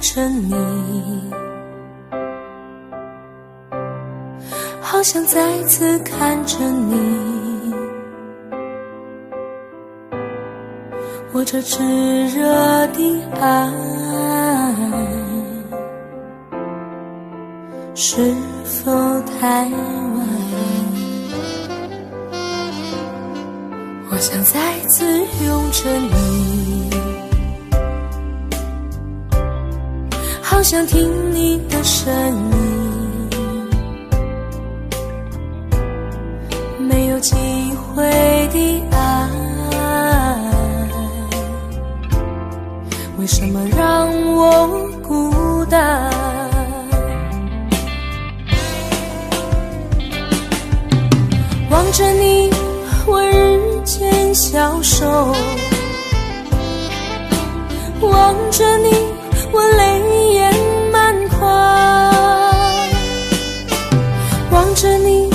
着你，好想再次看着你，我这炙热的爱是否太晚？我想再次拥着你，想听你的声音，没有机会的爱，为什么让我孤单？望着你，我日渐消瘦；望着你，我泪着你，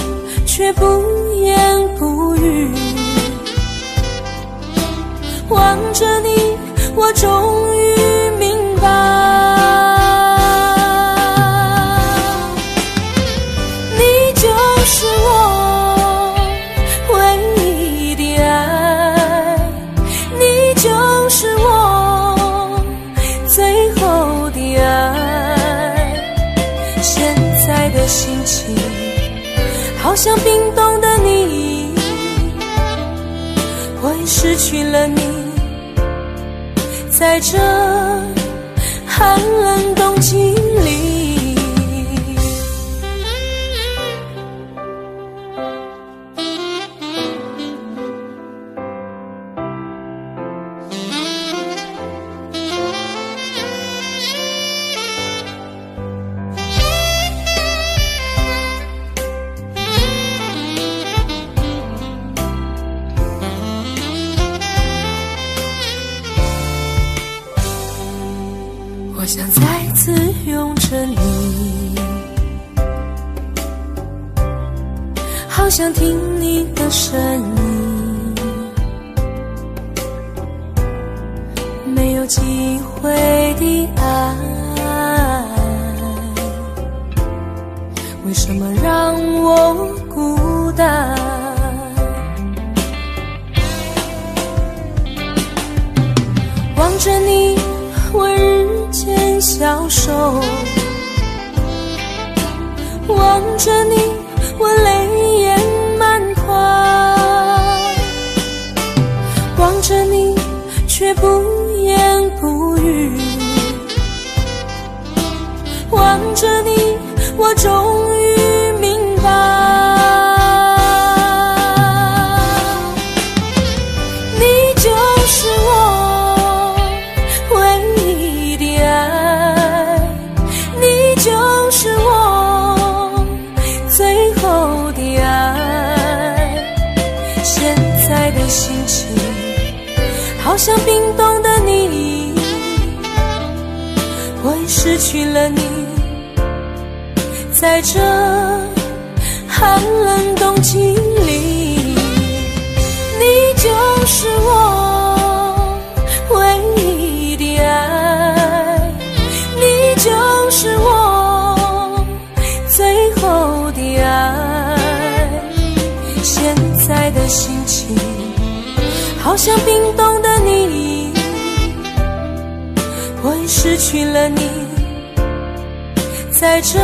却不言不语；望着你，我终于明白。你就是我唯一的爱，你就是我最后的爱。现在的心情，好像冰冻的你，我已失去了你，在这寒想再次拥着你，好想听你的声音，没有机会的爱，为什么让我孤单？望着你，我日渐消瘦；望着你，我泪眼满眶；望着你，却不言不语；望着你，我终心情，好像冰冻的你，我已失去了你，在这寒冷冬季好像冰冻的你，我已失去了你，在这